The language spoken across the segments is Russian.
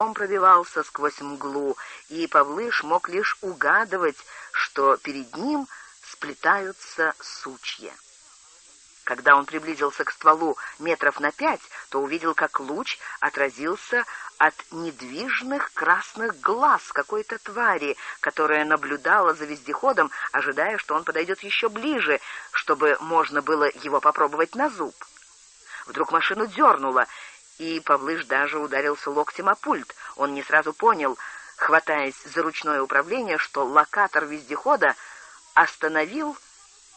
Он пробивался сквозь мглу, и Павлыш мог лишь угадывать, что перед ним сплетаются сучья. Когда он приблизился к стволу метров на пять, то увидел, как луч отразился от недвижных красных глаз какой-то твари, которая наблюдала за вездеходом, ожидая, что он подойдет еще ближе, чтобы можно было его попробовать на зуб. Вдруг машину дернуло, и Павлыш даже ударился локтем о пульт. Он не сразу понял, хватаясь за ручное управление, что локатор вездехода остановил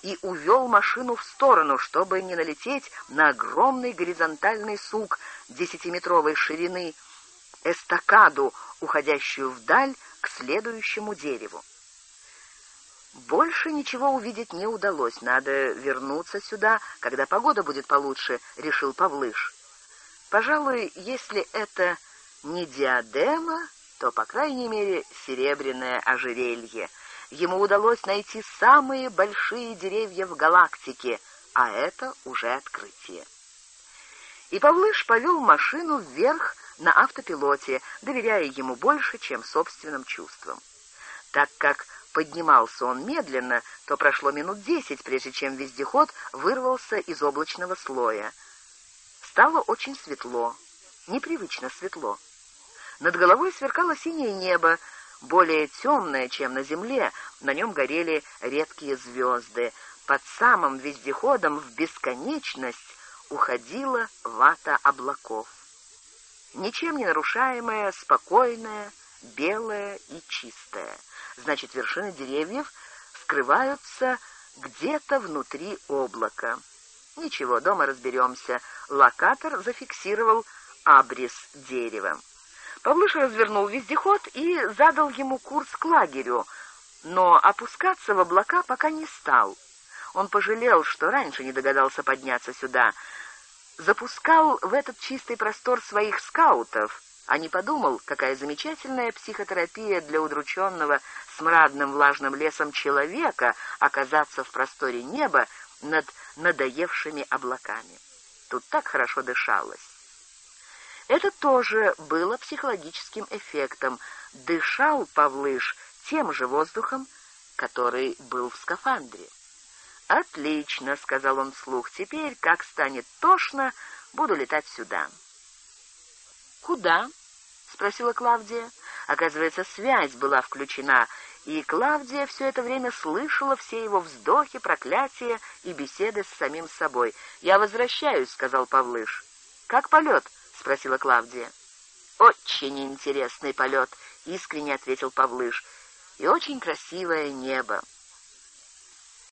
и увел машину в сторону, чтобы не налететь на огромный горизонтальный сук десятиметровой ширины, эстакаду, уходящую вдаль к следующему дереву. Больше ничего увидеть не удалось. Надо вернуться сюда, когда погода будет получше, решил Павлыш. Пожалуй, если это не диадема, то, по крайней мере, серебряное ожерелье. Ему удалось найти самые большие деревья в галактике, а это уже открытие. И Павлыш повел машину вверх на автопилоте, доверяя ему больше, чем собственным чувствам. Так как поднимался он медленно, то прошло минут десять, прежде чем вездеход вырвался из облачного слоя. Стало очень светло, непривычно светло. Над головой сверкало синее небо, более темное, чем на земле, на нем горели редкие звезды. Под самым вездеходом в бесконечность уходила вата облаков ничем не нарушаемая, спокойная, белая и чистая. Значит, вершины деревьев скрываются где-то внутри облака. Ничего, дома разберемся. Локатор зафиксировал абрис дерева. Павлыш развернул вездеход и задал ему курс к лагерю, но опускаться в облака пока не стал. Он пожалел, что раньше не догадался подняться сюда — запускал в этот чистый простор своих скаутов, а не подумал, какая замечательная психотерапия для удрученного смрадным влажным лесом человека оказаться в просторе неба над надоевшими облаками. Тут так хорошо дышалось. Это тоже было психологическим эффектом. Дышал Павлыш тем же воздухом, который был в скафандре. «Отлично», — сказал он вслух, — «теперь, как станет тошно, буду летать сюда». «Куда?» — спросила Клавдия. Оказывается, связь была включена, и Клавдия все это время слышала все его вздохи, проклятия и беседы с самим собой. «Я возвращаюсь», — сказал Павлыш. «Как полет?» — спросила Клавдия. «Очень интересный полет», — искренне ответил Павлыш. «И очень красивое небо».